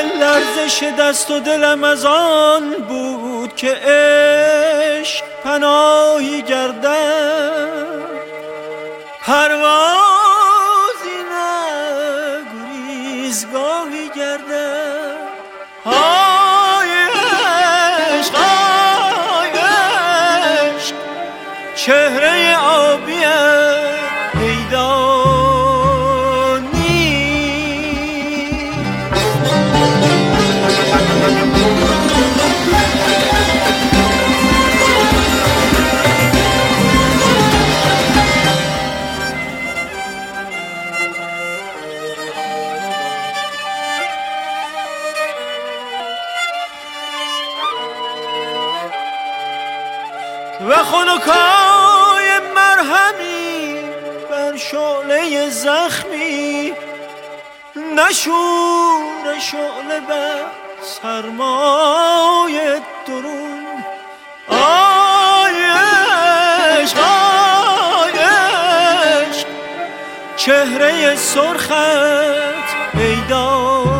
جنبش دست و دلم از آن بود که عشق پناهی گردد. پروازی نه گریزگاهی گردد. های عشق های عشق چهره آبیه و خنکای مرهمی بر شعله زخمی. نشور شعله بر سرمای درون. آی عشق آی عشق چهره سرخت پیدا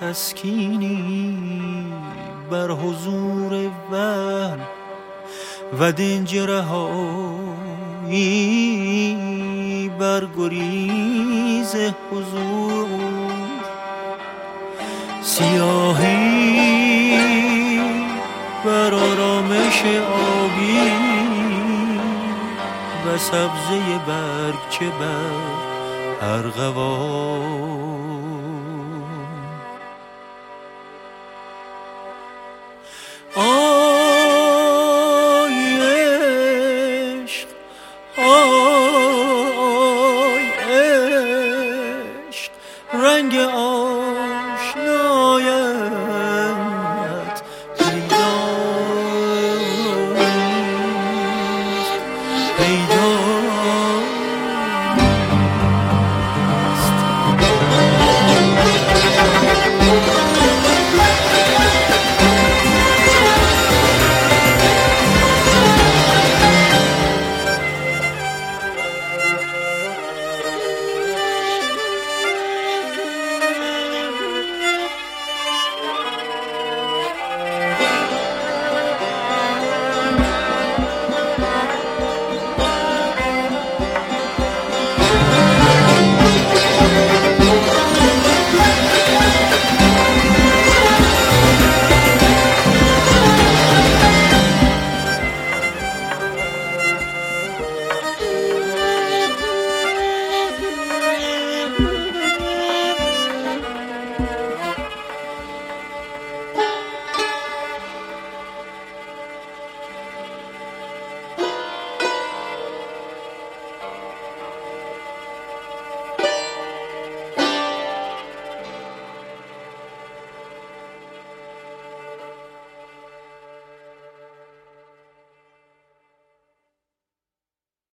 تسکینی بر حضور وحن و دنجره هایی بر گریز حضور. سیاهی بر آرامش آبی و سبزه برگ چه بر ارغوان رنگ آ